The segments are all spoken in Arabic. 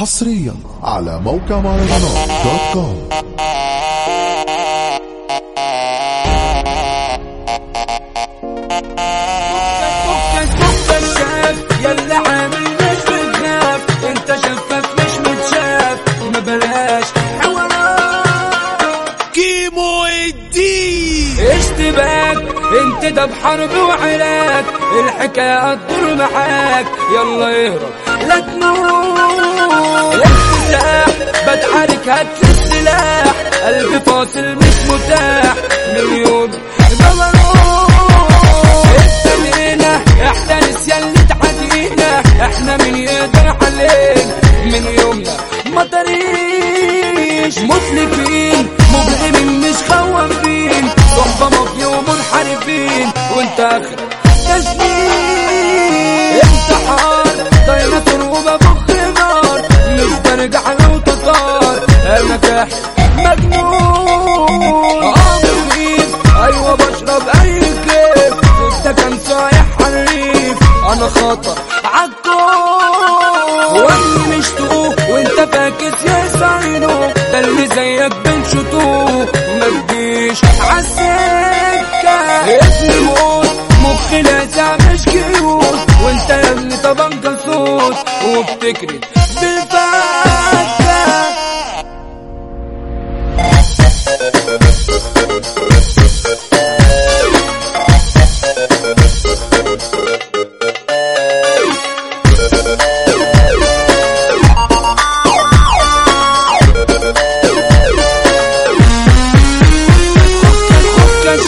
حصريا على موقع مهرجانات دوت كوم. فكك فكك شاف يلا عامل مش بتخاف انت شفاف مش متشاف ما بلاش حوارات كيمو الدين. اشتباك انت ده بحرب وعلاك الحكاية تدور معاك. يلا اهرب لا تموت. بتعارك هات السلاح. قلبي فاصل مش متاح مليون ابتدينا إحنا نسيان اللي تعدينا إحنا من يقدر علينا. من يومنا ما طريش مسلكين مجرمين مش خوافين صحبة مافيا ومنحرفين وانت اخرك تسليم انتحار ديناصور وببخ نار صاينو ده اللي زيك بنشطوه ما تجيش عالسكة اسمي موت مخي لاسع مش كيوت. وانت يا ابني طبعا صوت وبتكرد بالفكة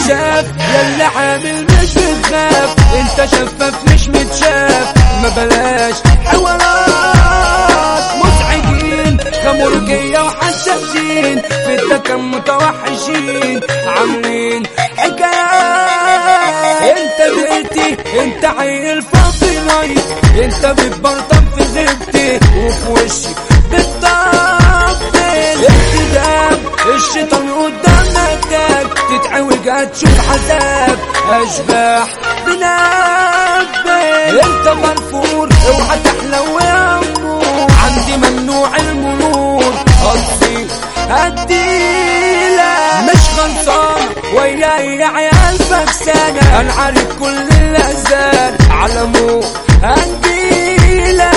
كشاف يلا عامل مش بتخاف. انت شفاف مش متشاف. ما بلاش حوارات. مزعجين خمرجية وحساسين في الدكن متوحشين. عاملين حكايات. انت بقيتي انت عيل فاضي نايت. انت بتبرطم في غيبتي وفي وشي تتعوج هتشوف عذاب أشباح بنبه أنت مرفوض اوعى تحلو يا امور عندي ممنوع المرور. قصدي هديلك مش خلصان وياي يا عيال فكسانة أنا عارف كل الاذان على مو هديلك